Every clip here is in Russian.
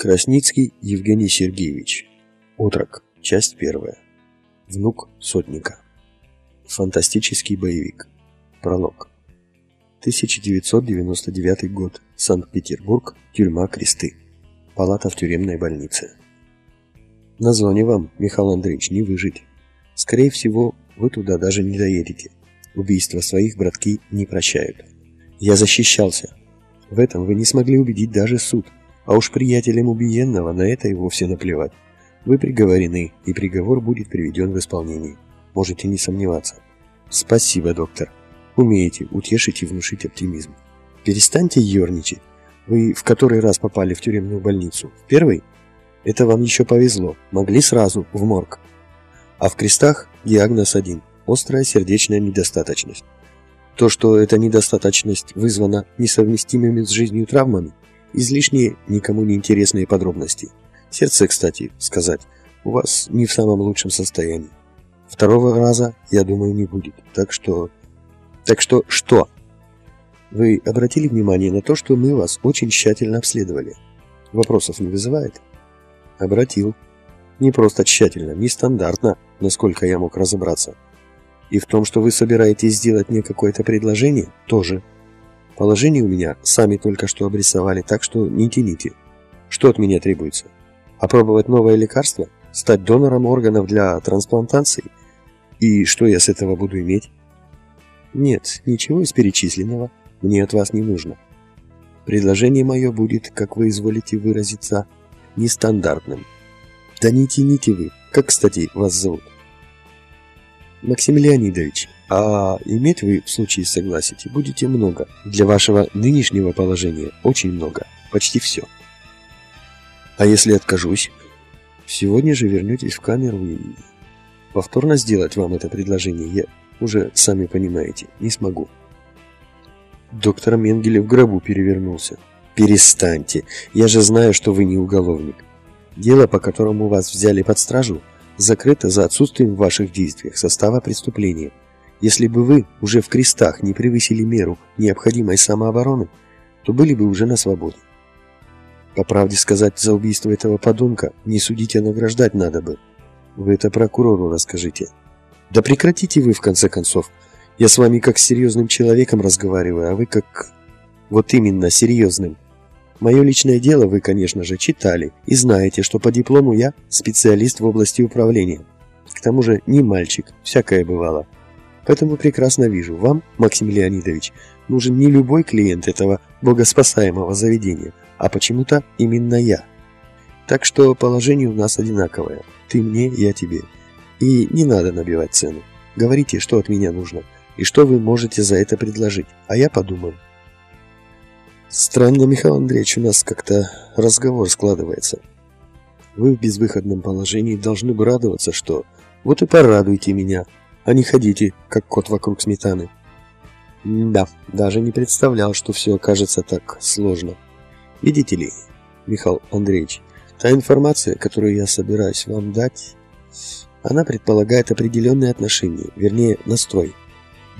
Красницкий Евгений Сергеевич. Отрок. Часть первая. Внук сотника. Фантастический боевик. Пролог. 1999 год. Санкт-Петербург. Тюрьма Кресты. Палата в тюремной больнице. На зоне вам, Михаил Андреевич, не выжить. Скорее всего, вы туда даже не доедете. Убийства своих братки не прощают. Я защищался. В этом вы не смогли убедить даже суд. А уж приятелям убиенного на это и вовсе наплевать. Вы приговорены, и приговор будет приведен в исполнение. Можете не сомневаться. Спасибо, доктор. Умеете утешить и внушить оптимизм. Перестаньте ерничать. Вы в который раз попали в тюремную больницу? В первый? Это вам еще повезло. Могли сразу, в морг. А в крестах диагноз один – острая сердечная недостаточность. То, что эта недостаточность вызвана несовместимыми с жизнью травмами, Излишние, никому не интересные подробности. Сердце, кстати, сказать, у вас не в самом лучшем состоянии. Второго раза, я думаю, не будет. Так что... Так что что? Вы обратили внимание на то, что мы вас очень тщательно обследовали? Вопросов не вызывает? Обратил. Не просто тщательно, нестандартно, насколько я мог разобраться. И в том, что вы собираетесь сделать мне какое-то предложение, тоже. Положение у меня сами только что обрисовали, так что не тяните. Что от меня требуется? Опробовать новое лекарство? Стать донором органов для трансплантации? И что я с этого буду иметь? Нет, ничего из перечисленного мне от вас не нужно. Предложение мое будет, как вы изволите выразиться, нестандартным. Да не тяните вы. Как, кстати, вас зовут? Максим Леонидович, а иметь вы в случае согласите будете много. Для вашего нынешнего положения очень много. Почти все. А если откажусь? Сегодня же вернетесь в камеру и... Повторно сделать вам это предложение я уже, сами понимаете, не смогу. Доктор Менгеле в гробу перевернулся. Перестаньте. Я же знаю, что вы не уголовник. Дело, по которому вас взяли под стражу, закрыто за отсутствием в ваших действиях состава преступления. Если бы вы уже в крестах не превысили меру необходимой самообороны, то были бы уже на свободе. По правде сказать, за убийство этого подонка не судить, а награждать надо бы. Вы это прокурору расскажите. Да прекратите вы, в конце концов. Я с вами как с серьезным человеком разговариваю, а вы как... Вот именно, серьезным. Мое личное дело вы, конечно же, читали и знаете, что по диплому я специалист в области управления. К тому же не мальчик, всякое бывало. Поэтому прекрасно вижу, вам, Максим Леонидович, нужен не любой клиент этого богоспасаемого заведения, а почему-то именно я. Так что положение у нас одинаковое. Ты мне, я тебе. И не надо набивать цену. Говорите, что от меня нужно, и что вы можете за это предложить, а я подумаю. Странно, Михаил Андреевич, у нас как-то разговор складывается. Вы в безвыходном положении должны бы радоваться, что... Вот и порадуйте меня, а не ходите, как кот вокруг сметаны. да, даже не представлял, что все окажется так сложно. Видите ли, Михаил Андреевич, та информация, которую я собираюсь вам дать, она предполагает определенные отношения, вернее, настрой.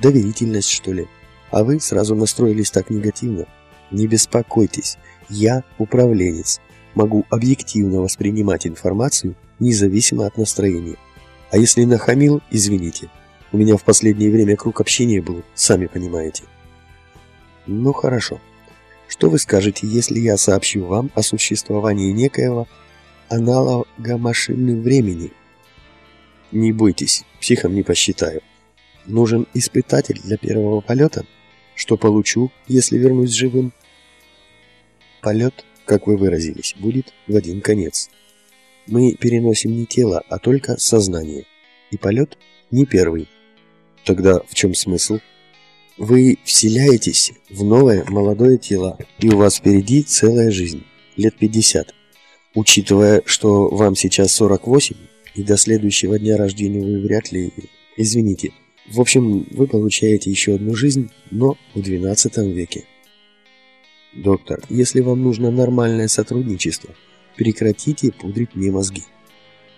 Доверительность, что ли. А вы сразу настроились так негативно. Не беспокойтесь, я управленец, могу объективно воспринимать информацию независимо от настроения. А если нахамил, извините. У меня в последнее время круг общения был, сами понимаете. Ну хорошо. Что вы скажете, если я сообщу вам о существовании некоего аналога машины времени? Не бойтесь, психом не посчитаю. Нужен испытатель для первого полета? Что получу, если вернусь живым? Полет, как вы выразились, будет в один конец. Мы переносим не тело, а только сознание. И полет не первый. Тогда в чем смысл? Вы вселяетесь в новое молодое тело, и у вас впереди целая жизнь, лет 50. Учитывая, что вам сейчас 48, и до следующего дня рождения вы вряд ли... Извините. В общем, вы получаете еще одну жизнь, но в 12 веке. Доктор, если вам нужно нормальное сотрудничество, прекратите пудрить мне мозги.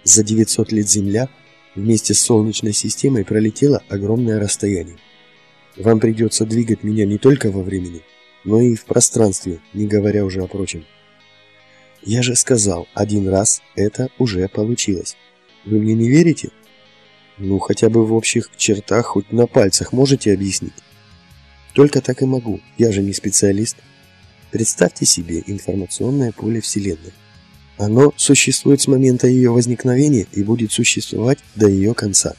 За 900 лет Земля вместе с Солнечной системой пролетела огромное расстояние. Вам придется двигать меня не только во времени, но и в пространстве, не говоря уже о прочем. Я же сказал, один раз это уже получилось. Вы мне не верите? Ну, хотя бы в общих чертах, хоть на пальцах можете объяснить? Только так и могу, я же не специалист. Представьте себе информационное поле Вселенной. Оно существует с момента ее возникновения и будет существовать до ее конца.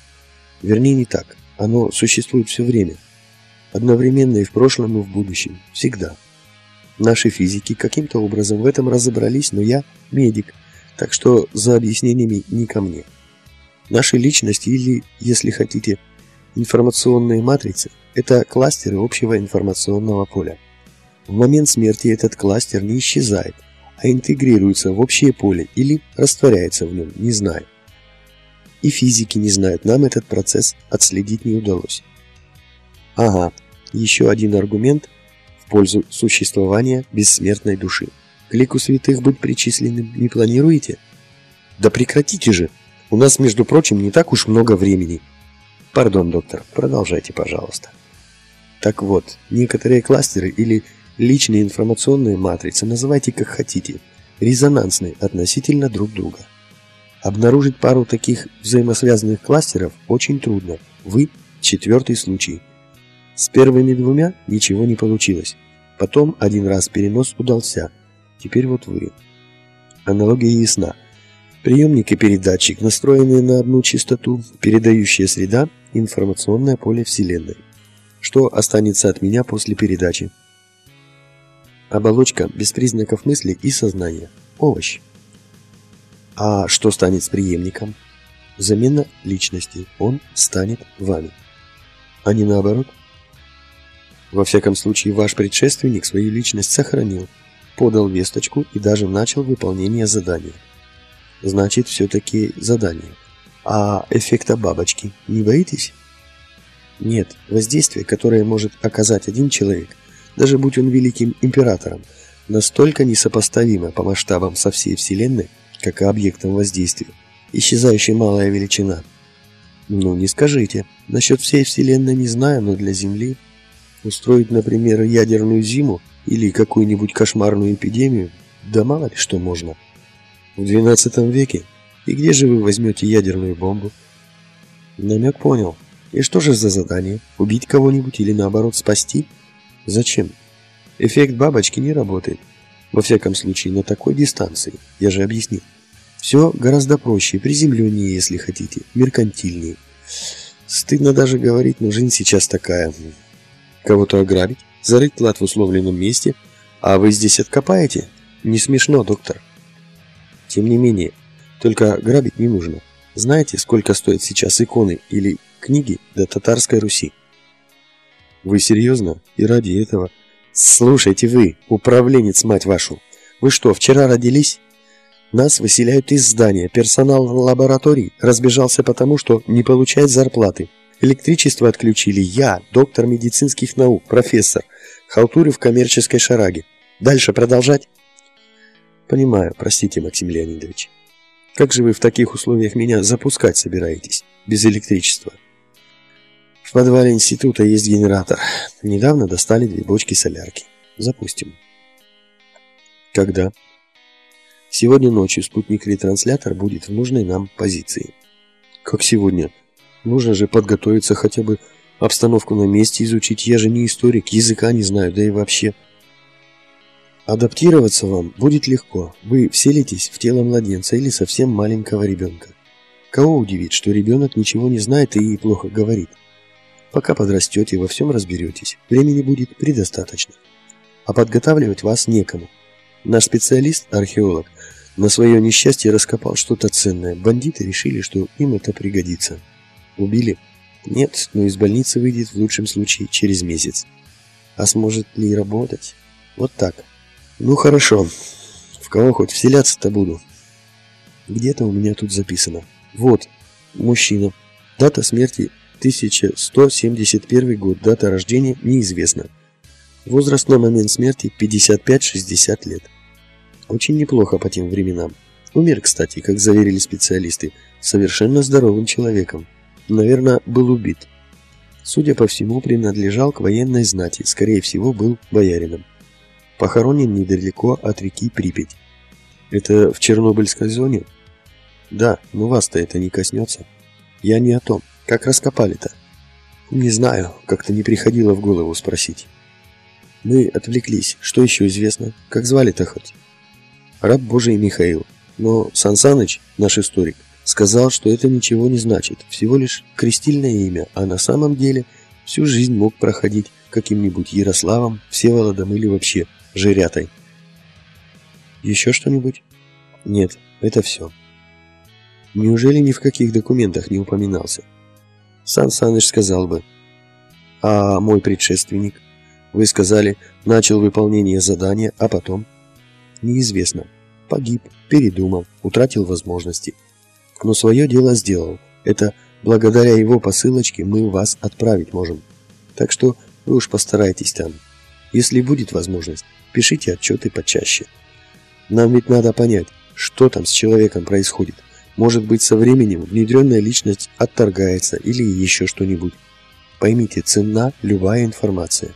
Вернее, не так. Оно существует все время. Одновременно и в прошлом, и в будущем. Всегда. Наши физики каким-то образом в этом разобрались, но я медик, так что за объяснениями не ко мне. Наши личности или, если хотите, информационные матрицы – это кластеры общего информационного поля. В момент смерти этот кластер не исчезает, а интегрируется в общее поле или растворяется в нем, не зная. И физики не знают, нам этот процесс отследить не удалось. Ага, еще один аргумент в пользу существования бессмертной души. К лику святых быть причисленным не планируете? Да прекратите же! У нас, между прочим, не так уж много времени. Пардон, доктор, продолжайте, пожалуйста. Так вот, некоторые кластеры или личные информационные матрицы, называйте как хотите, резонансные относительно друг друга. Обнаружить пару таких взаимосвязанных кластеров очень трудно. Вы – четвертый случай. С первыми двумя ничего не получилось. Потом один раз перенос удался. Теперь вот вы. Аналогия ясна. Приемник и передатчик, настроенные на одну частоту, передающая среда – информационное поле Вселенной. Что останется от меня после передачи? Оболочка без признаков мысли и сознания. Овощ. А что станет с преемником? Замена личности. Он станет вами. А не наоборот? Во всяком случае, ваш предшественник свою личность сохранил, подал весточку и даже начал выполнение задания. Значит, все-таки задание. А эффекта бабочки не боитесь? Нет, воздействие, которое может оказать один человек, даже будь он великим императором, настолько несопоставимо по масштабам со всей Вселенной, как и объектом воздействия. Исчезающая малая величина. Ну, не скажите. Насчет всей Вселенной не знаю, но для Земли устроить, например, ядерную зиму или какую-нибудь кошмарную эпидемию, да мало ли что можно. В 12 веке? И где же вы возьмете ядерную бомбу? Намек понял. И что же за задание? Убить кого-нибудь или наоборот спасти? Зачем? Эффект бабочки не работает. Во всяком случае, на такой дистанции. Я же объяснил. Все гораздо проще, приземленнее, если хотите, меркантильнее. Стыдно даже говорить, но жизнь сейчас такая. Кого-то ограбить, зарыть клад в условленном месте, а вы здесь откопаете? Не смешно, доктор. Тем не менее, только грабить не нужно. Знаете, сколько стоят сейчас иконы или книги до татарской Руси? Вы серьезно? И ради этого? Слушайте вы, управленец, мать вашу. Вы что, вчера родились? Нас выселяют из здания. Персонал лабораторий разбежался потому, что не получает зарплаты. Электричество отключили я, доктор медицинских наук, профессор, халтурю в коммерческой шараге. Дальше продолжать? Понимаю, простите, Максим Леонидович. Как же вы в таких условиях меня запускать собираетесь, без электричества? В подвале института есть генератор. Недавно достали две бочки солярки. Запустим. Когда? Сегодня ночью спутник-ретранслятор будет в нужной нам позиции. Как сегодня? Нужно же подготовиться хотя бы обстановку на месте изучить. Я же не историк, языка не знаю, да и вообще. Адаптироваться вам будет легко. Вы вселитесь в тело младенца или совсем маленького ребенка. Кого удивит, что ребенок ничего не знает и плохо говорит? Пока подрастете, во всем разберетесь. Времени будет предостаточно. А подготавливать вас некому. Наш специалист, археолог, на свое несчастье раскопал что-то ценное. Бандиты решили, что им это пригодится. Убили? Нет, но из больницы выйдет в лучшем случае через месяц. А сможет ли работать? Вот так. Ну хорошо. В кого хоть вселяться-то буду? Где-то у меня тут записано. Вот, мужчина. Дата смерти 1171 год, дата рождения неизвестна. Возраст на момент смерти 55-60 лет. Очень неплохо по тем временам. Умер, кстати, как заверили специалисты, совершенно здоровым человеком. Наверное, был убит. Судя по всему, принадлежал к военной знати, скорее всего, был боярином. Похоронен недалеко от реки Припять. Это в Чернобыльской зоне? Да, но вас-то это не коснется. Я не о том. Как раскопали-то? Не знаю, как-то не приходило в голову спросить. Мы отвлеклись. Что еще известно? Как звали-то хоть? Раб Божий Михаил. Но Сансаныч, наш историк, сказал, что это ничего не значит, всего лишь крестильное имя, а на самом деле всю жизнь мог проходить каким-нибудь Ярославом, Всеволодом или вообще Жирятой. Еще что-нибудь? Нет, это все. Неужели ни в каких документах не упоминался? Сан Саныч сказал бы. А мой предшественник? Вы сказали, начал выполнение задания, а потом? Неизвестно. Погиб, передумал, утратил возможности. Но свое дело сделал. Это благодаря его посылочке мы вас отправить можем. Так что вы уж постарайтесь там. Если будет возможность, пишите отчеты почаще. Нам ведь надо понять, что там с человеком происходит. Может быть, со временем внедренная личность отторгается или еще что-нибудь. Поймите, ценна любая информация.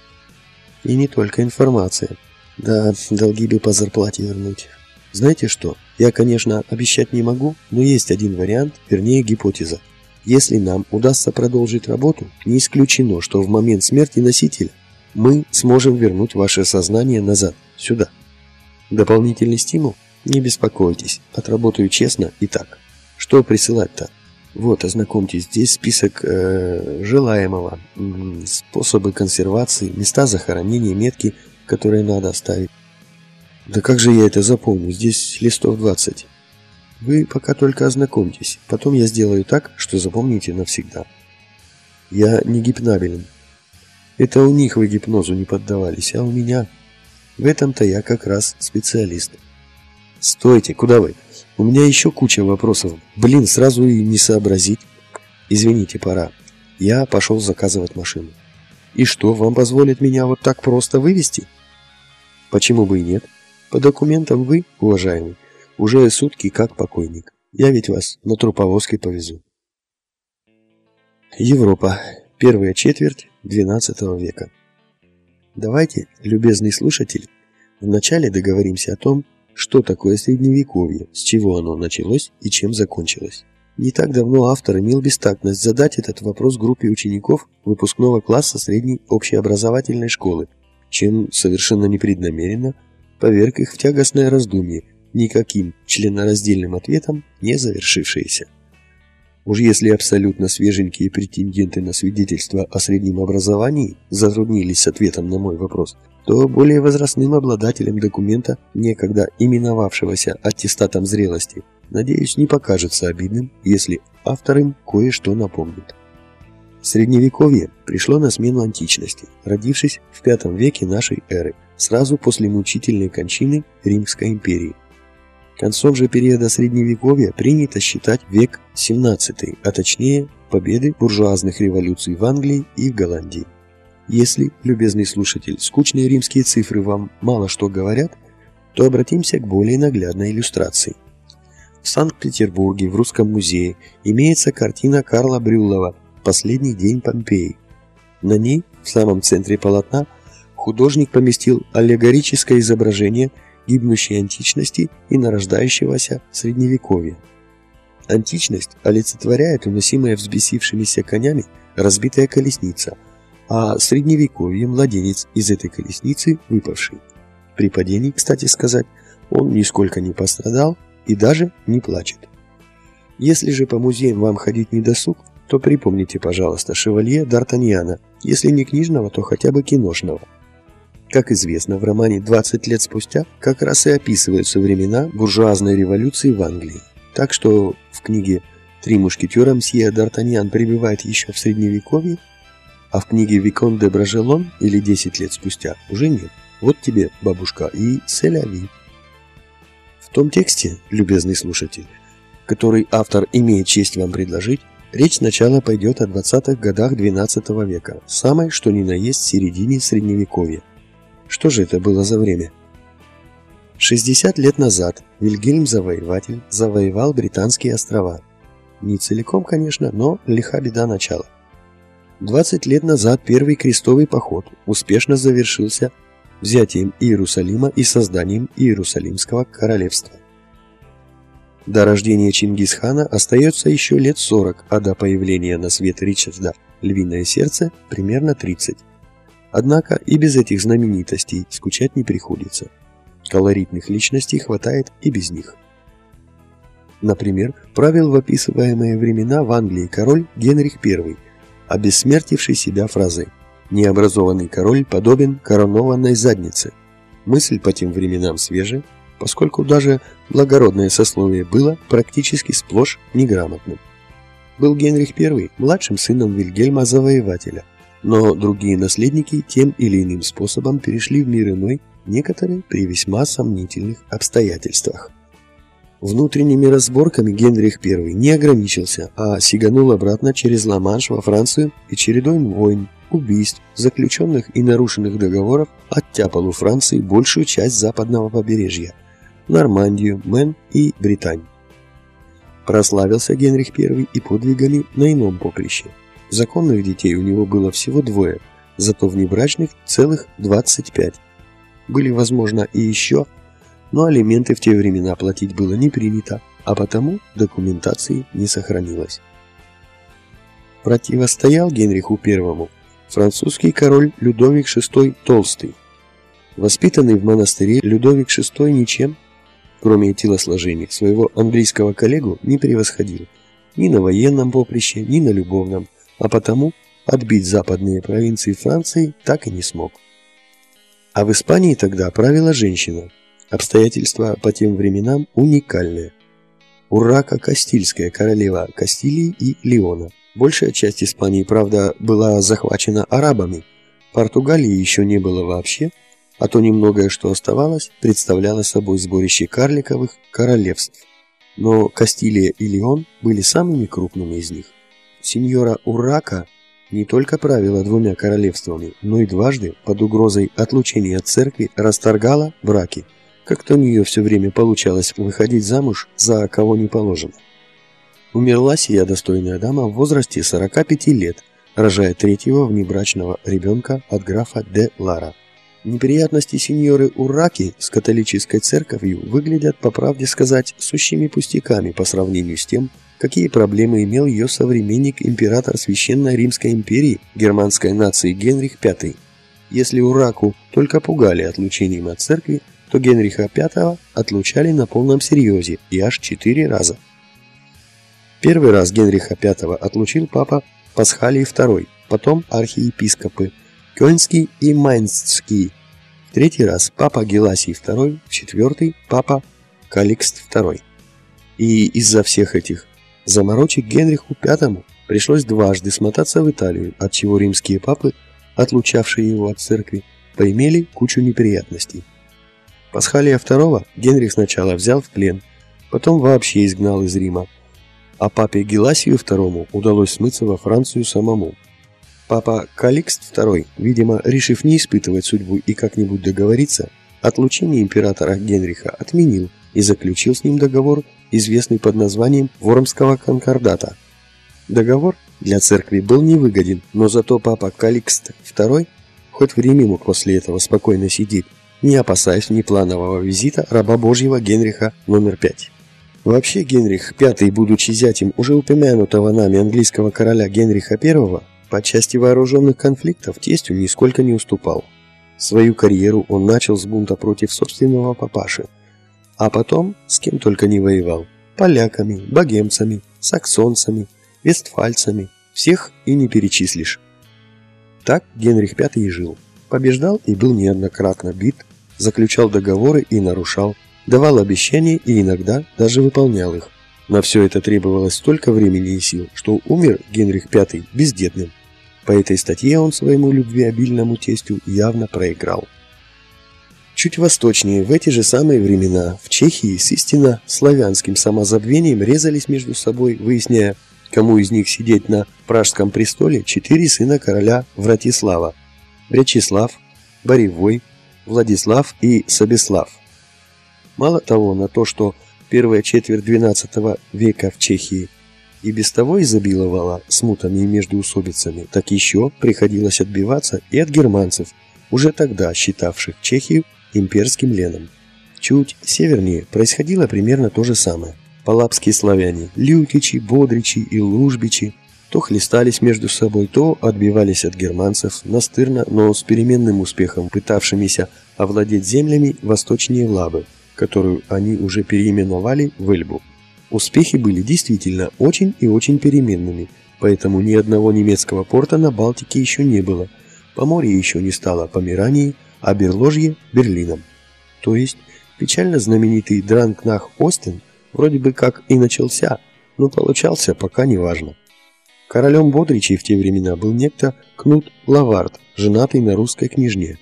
И не только информация. Да, долги бы по зарплате вернуть. Знаете что? Я, конечно, обещать не могу, но есть один вариант, вернее гипотеза. Если нам удастся продолжить работу, не исключено, что в момент смерти носителя мы сможем вернуть ваше сознание назад, сюда. Дополнительный стимул? Не беспокойтесь, отработаю честно и так. Что присылать-то? Вот, ознакомьтесь, здесь список э, желаемого, способы консервации, места захоронения, метки, которые надо оставить. Да как же я это запомню? Здесь листов 20. Вы пока только ознакомьтесь, потом я сделаю так, что запомните навсегда. Я не гипнабелен. Это у них вы гипнозу не поддавались, а у меня... В этом-то я как раз специалист. Стойте, куда вы? У меня еще куча вопросов. Блин, сразу и не сообразить. Извините, пора. Я пошел заказывать машину. И что, вам позволят меня вот так просто вывести? Почему бы и нет? По документам вы, уважаемый, уже сутки как покойник. Я ведь вас на труповозке повезу. Европа. Первая четверть XII века. Давайте, любезный слушатель, вначале договоримся о том, что такое Средневековье, с чего оно началось и чем закончилось. Не так давно автор имел бестактность задать этот вопрос группе учеников выпускного класса средней общеобразовательной школы, чем совершенно непреднамеренно поверг их в тягостное раздумье – никаким членораздельным ответом не завершившееся. Уж если абсолютно свеженькие претенденты на свидетельство о среднем образовании затруднились с ответом на мой вопрос, то более возрастным обладателям документа, некогда именовавшегося аттестатом зрелости, надеюсь, не покажется обидным, если автор им кое-что напомнит. Средневековье пришло на смену античности, родившись в V веке нашей эры, сразу после мучительной кончины Римской империи. Концом же периода Средневековья принято считать век XVII, а точнее победы буржуазных революций в Англии и в Голландии. Если, любезный слушатель, скучные римские цифры вам мало что говорят, то обратимся к более наглядной иллюстрации. В Санкт-Петербурге в Русском музее имеется картина Карла Брюллова «Последний день Помпеи». На ней, в самом центре полотна, художник поместил аллегорическое изображение – гибнущей античности и нарождающегося средневековья. Античность олицетворяет уносимая взбесившимися конями разбитая колесница, а средневековье – младенец из этой колесницы выпавший. При падении, кстати сказать, он нисколько не пострадал и даже не плачет. Если же по музеям вам ходить не досуг, то припомните, пожалуйста, шевалье Д'Артаньяна, если не книжного, то хотя бы киношного – как известно, в романе «20 лет спустя» как раз и описываются времена буржуазной революции в Англии. Так что в книге «Три мушкетера» мсье Д'Артаньян пребывает еще в Средневековье, а в книге «Викон де Бражелон» или «10 лет спустя» уже нет. Вот тебе, бабушка, и селяви. В том тексте, любезный слушатель, который автор имеет честь вам предложить, речь сначала пойдет о 20-х годах XII века, самой, что ни на есть, середине Средневековья. Что же это было за время? 60 лет назад Вильгельм Завоеватель завоевал британские острова. Не целиком, конечно, но лиха беда начала. 20 лет назад первый крестовый поход успешно завершился взятием Иерусалима и созданием Иерусалимского королевства. До рождения Чингисхана остается еще лет 40, а до появления на свет Ричарда «Львиное сердце» примерно 30. Однако и без этих знаменитостей скучать не приходится. Колоритных личностей хватает и без них. Например, правил в описываемые времена в Англии король Генрих I, обессмертивший себя фразой «Необразованный король подобен коронованной заднице». Мысль по тем временам свежая, поскольку даже благородное сословие было практически сплошь неграмотным. Был Генрих I младшим сыном Вильгельма Завоевателя, но другие наследники тем или иным способом перешли в мир иной, некоторые при весьма сомнительных обстоятельствах. Внутренними разборками Генрих I не ограничился, а сиганул обратно через Ла-Манш во Францию и чередой войн, убийств, заключенных и нарушенных договоров оттяпал у Франции большую часть западного побережья – Нормандию, Мэн и Британь. Прославился Генрих I и подвигами на ином поприще. Законных детей у него было всего двое, зато внебрачных целых 25. Были, возможно, и еще но алименты в те времена платить было не принято, а потому документации не сохранилось. Противостоял Генриху I французский король Людовик VI Толстый. Воспитанный в монастыре Людовик VI ничем, кроме телосложения, своего английского коллегу не превосходил ни на военном поприще, ни на любовном, а потому отбить западные провинции Франции так и не смог. А в Испании тогда правила женщина – Обстоятельства по тем временам уникальные. Уррака Кастильская, королева Кастилии и Леона. Большая часть Испании, правда, была захвачена арабами. Португалии еще не было вообще, а то немногое, что оставалось, представляло собой сборище карликовых королевств. Но Кастилия и Леон были самыми крупными из них. Сеньора Уррака не только правила двумя королевствами, но и дважды под угрозой отлучения от церкви расторгала браки – как-то у нее все время получалось выходить замуж за кого не положено. Умерла сия достойная дама в возрасте 45 лет, рожая третьего внебрачного ребенка от графа де Лара. Неприятности сеньоры Ураки с католической церковью выглядят, по правде сказать, сущими пустяками по сравнению с тем, какие проблемы имел ее современник император Священной Римской империи германской нации Генрих V. Если Ураку только пугали отлучением от церкви, то Генриха V отлучали на полном серьезе и аж четыре раза. Первый раз Генриха V отлучил папа Пасхалий II, потом архиепископы Кёльнский и Майнцкий. Третий раз папа Геласий II, четвертый папа Каликст II. И из-за всех этих заморочек Генриху V пришлось дважды смотаться в Италию, от чего римские папы, отлучавшие его от церкви, поимели кучу неприятностей. Пасхалия II Генрих сначала взял в плен, потом вообще изгнал из Рима, а папе Геласию II удалось смыться во Францию самому. Папа Каликст II, видимо, решив не испытывать судьбу и как-нибудь договориться, отлучение императора Генриха отменил и заключил с ним договор, известный под названием Вормского конкордата. Договор для церкви был невыгоден, но зато папа Каликст II хоть в Риме мог после этого спокойно сидеть, не опасаясь внепланового визита раба Божьего Генриха номер пять. Вообще Генрих V, будучи зятем уже упомянутого нами английского короля Генриха I, по части вооруженных конфликтов тестю нисколько не уступал. Свою карьеру он начал с бунта против собственного папаши, а потом с кем только не воевал – поляками, богемцами, саксонцами, вестфальцами, всех и не перечислишь. Так Генрих V и жил. Побеждал и был неоднократно бит, заключал договоры и нарушал, давал обещания и иногда даже выполнял их. На все это требовалось столько времени и сил, что умер Генрих V бездетным. По этой статье он своему любвеобильному тестю явно проиграл. Чуть восточнее, в эти же самые времена, в Чехии с истинно славянским самозабвением резались между собой, выясняя, кому из них сидеть на пражском престоле, четыре сына короля Вратислава – Брячеслав, Боревой, Владислав и Собеслав. Мало того, на то, что первая четверть XII века в Чехии и без того изобиловала смутами и междоусобицами, так еще приходилось отбиваться и от германцев, уже тогда считавших Чехию имперским леном. Чуть севернее происходило примерно то же самое. Палапские славяне, Лютичи, Бодричи и Лужбичи, то хлестались между собой, то отбивались от германцев, настырно, но с переменным успехом пытавшимися овладеть землями восточнее Лабы, которую они уже переименовали в Эльбу. Успехи были действительно очень и очень переменными, поэтому ни одного немецкого порта на Балтике еще не было. Поморье еще не стало Померанией, а Берложье – Берлином. То есть печально знаменитый Дранкнах Остин вроде бы как и начался, но получался пока неважно. Королем Бодричей в те времена был некто Кнут Лавард, женатый на русской княжне.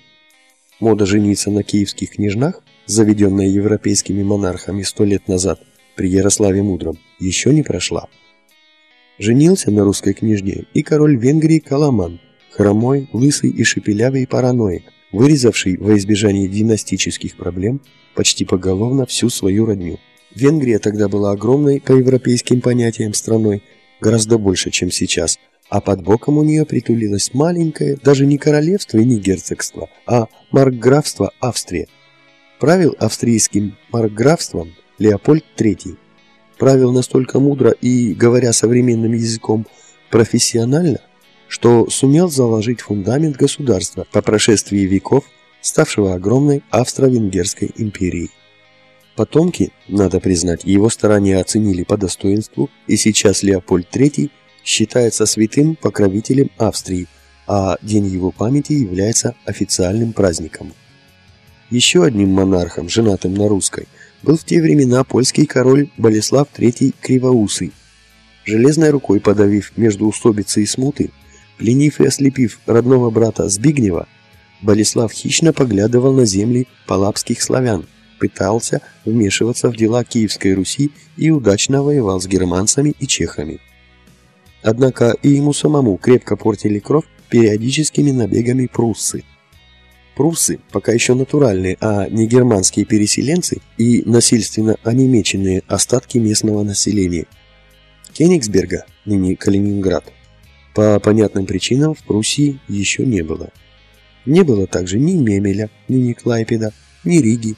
Мода жениться на киевских княжнах, заведенная европейскими монархами сто лет назад при Ярославе Мудром, еще не прошла. Женился на русской княжне и король Венгрии Каламан, хромой, лысый и шепелявый параноик, вырезавший во избежание династических проблем почти поголовно всю свою родню. Венгрия тогда была огромной по европейским понятиям страной, гораздо больше, чем сейчас, а под боком у нее притулилось маленькое, даже не королевство и не герцогство, а маркграфство Австрия. Правил австрийским маркграфством Леопольд III. Правил настолько мудро и, говоря современным языком, профессионально – что сумел заложить фундамент государства по прошествии веков, ставшего огромной Австро-Венгерской империей. Потомки, надо признать, его старания оценили по достоинству, и сейчас Леопольд III считается святым покровителем Австрии, а день его памяти является официальным праздником. Еще одним монархом, женатым на русской, был в те времена польский король Болеслав III Кривоусый. Железной рукой подавив между усобицей и смуты, Пленив и ослепив родного брата Збигнева, Болеслав хищно поглядывал на земли палапских славян, пытался вмешиваться в дела Киевской Руси и удачно воевал с германцами и чехами. Однако и ему самому крепко портили кровь периодическими набегами пруссы. Пруссы, пока еще натуральные, а не германские переселенцы и насильственно онемеченные остатки местного населения. Кенигсберга, ныне Калининград, по понятным причинам в Пруссии еще не было. Не было также ни Мемеля, ни Никлайпеда, ни Риги.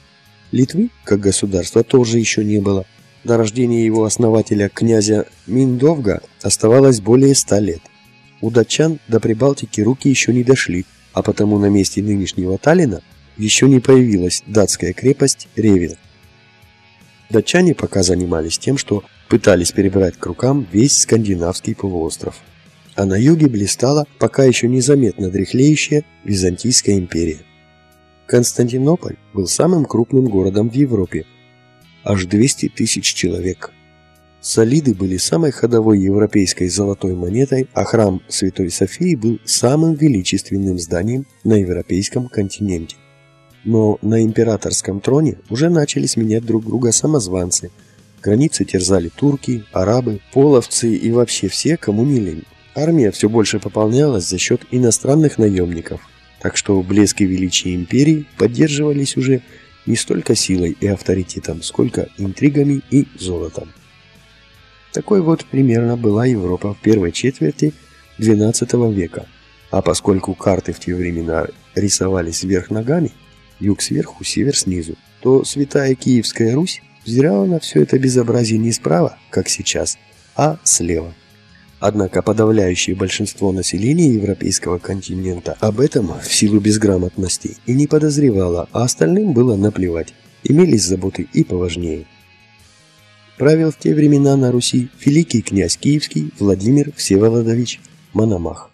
Литвы, как государства, тоже еще не было. До рождения его основателя, князя Миндовга, оставалось более ста лет. У датчан до Прибалтики руки еще не дошли, а потому на месте нынешнего Таллина еще не появилась датская крепость Ревен. Датчане пока занимались тем, что пытались перебрать к рукам весь скандинавский полуостров а на юге блистала пока еще незаметно дряхлеющая Византийская империя. Константинополь был самым крупным городом в Европе, аж 200 тысяч человек. Солиды были самой ходовой европейской золотой монетой, а храм Святой Софии был самым величественным зданием на европейском континенте. Но на императорском троне уже начали сменять друг друга самозванцы. Границы терзали турки, арабы, половцы и вообще все, кому не лень. Армия все больше пополнялась за счет иностранных наемников, так что блеск и величие империи поддерживались уже не столько силой и авторитетом, сколько интригами и золотом. Такой вот примерно была Европа в первой четверти XII века, а поскольку карты в те времена рисовались вверх ногами, юг сверху, север снизу, то святая Киевская Русь взирала на все это безобразие не справа, как сейчас, а слева. Однако подавляющее большинство населения европейского континента об этом в силу безграмотности и не подозревало, а остальным было наплевать. Имелись заботы и поважнее. Правил в те времена на Руси великий князь Киевский Владимир Всеволодович Мономах.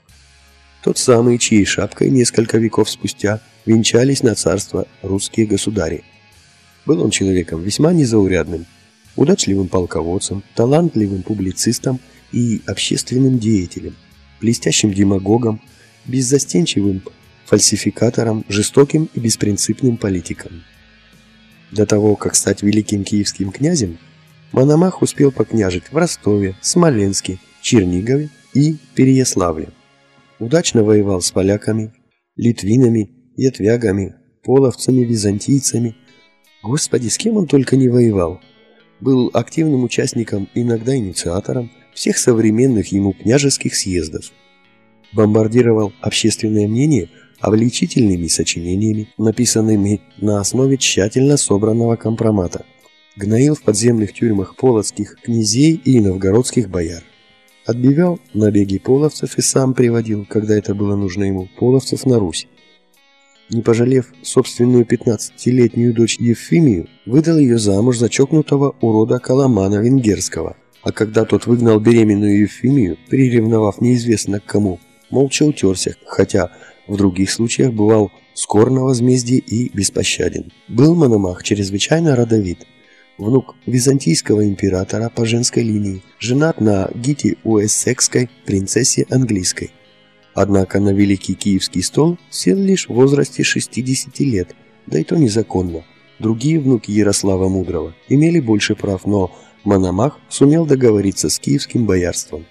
Тот самый, чьей шапкой несколько веков спустя венчались на царство русские государи. Был он человеком весьма незаурядным, удачливым полководцем, талантливым публицистом – и общественным деятелем, блестящим демагогом, беззастенчивым фальсификатором, жестоким и беспринципным политиком. До того, как стать великим киевским князем, Мономах успел покняжить в Ростове, Смоленске, Чернигове и Переяславле. Удачно воевал с поляками, литвинами, ятвягами, половцами, византийцами. Господи, с кем он только не воевал. Был активным участником, иногда инициатором, всех современных ему княжеских съездов. Бомбардировал общественное мнение обличительными сочинениями, написанными на основе тщательно собранного компромата. гноил в подземных тюрьмах полоцких князей и новгородских бояр. Отбивал набеги половцев и сам приводил, когда это было нужно ему, половцев на Русь. Не пожалев собственную 15-летнюю дочь Евфимию, выдал ее замуж за чокнутого урода Каламана Венгерского, а когда тот выгнал беременную Евфимию, приревновав неизвестно к кому, молча утерся, хотя в других случаях бывал скор на возмездие и беспощаден. Был Мономах чрезвычайно родовит, внук византийского императора по женской линии, женат на Гите Уэссекской, принцессе английской. Однако на Великий Киевский стол сел лишь в возрасте 60 лет, да и то незаконно. Другие внуки Ярослава Мудрого имели больше прав, но Мономах сумел договориться с киевским боярством.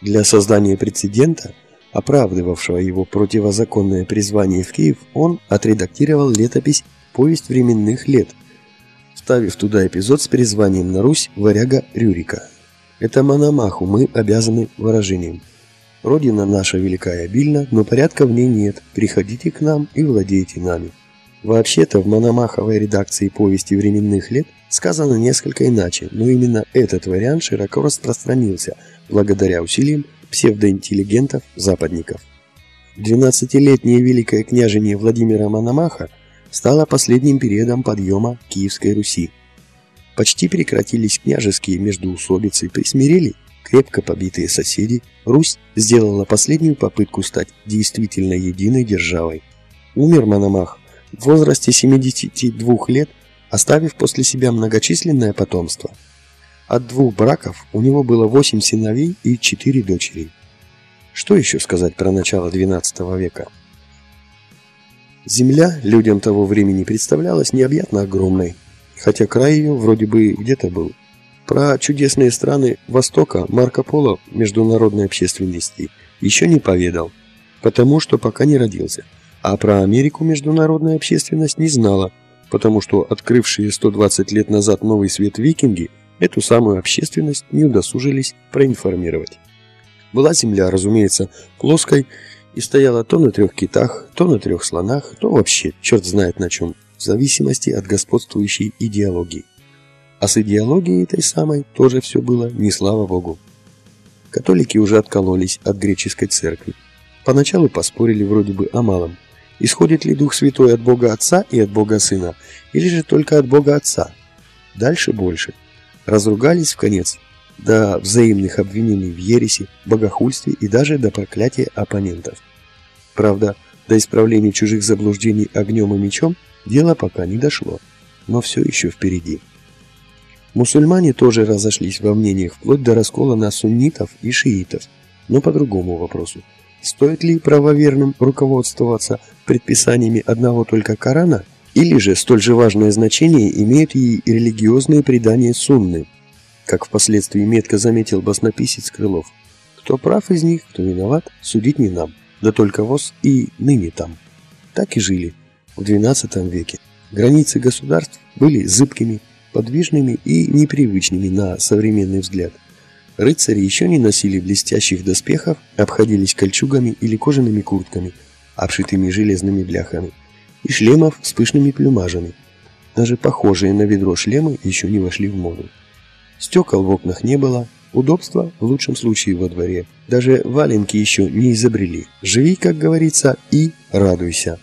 Для создания прецедента, оправдывавшего его противозаконное призвание в Киев, он отредактировал летопись «Повесть временных лет», вставив туда эпизод с призванием на Русь варяга Рюрика. Это Мономаху мы обязаны выражением. Родина наша велика и обильна, но порядка в ней нет. Приходите к нам и владейте нами. Вообще-то в Мономаховой редакции повести временных лет сказано несколько иначе, но именно этот вариант широко распространился благодаря усилиям псевдоинтеллигентов-западников. Двенадцатилетнее великое княжение Владимира Мономаха стало последним периодом подъема Киевской Руси. Почти прекратились княжеские междоусобицы, присмирели крепко побитые соседи, Русь сделала последнюю попытку стать действительно единой державой. Умер Мономах в возрасте 72 лет, оставив после себя многочисленное потомство. От двух браков у него было 8 сыновей и 4 дочери. Что еще сказать про начало XII века? Земля людям того времени представлялась необъятно огромной, хотя край ее вроде бы где-то был. Про чудесные страны Востока Марко Поло международной общественности еще не поведал, потому что пока не родился, а про Америку международная общественность не знала, потому что открывшие 120 лет назад новый свет викинги эту самую общественность не удосужились проинформировать. Была земля, разумеется, плоской и стояла то на трех китах, то на трех слонах, то вообще черт знает на чем, в зависимости от господствующей идеологии. А с идеологией этой самой тоже все было не слава богу. Католики уже откололись от греческой церкви. Поначалу поспорили вроде бы о малом. Исходит ли Дух Святой от Бога Отца и от Бога Сына, или же только от Бога Отца? Дальше больше. Разругались в конец до взаимных обвинений в ереси, богохульстве и даже до проклятия оппонентов. Правда, до исправления чужих заблуждений огнем и мечом дело пока не дошло, но все еще впереди. Мусульмане тоже разошлись во мнениях вплоть до раскола на суннитов и шиитов, но по другому вопросу. Стоит ли правоверным руководствоваться предписаниями одного только Корана, или же столь же важное значение имеют и религиозные предания сунны, как впоследствии метко заметил баснописец Крылов. Кто прав из них, кто виноват, судить не нам, да только воз и ныне там. Так и жили в XII веке. Границы государств были зыбкими, подвижными и непривычными на современный взгляд. Рыцари еще не носили блестящих доспехов, обходились кольчугами или кожаными куртками, обшитыми железными бляхами, и шлемов с пышными плюмажами. Даже похожие на ведро шлемы еще не вошли в моду. Стекол в окнах не было, удобства в лучшем случае во дворе. Даже валенки еще не изобрели. Живи, как говорится, и радуйся.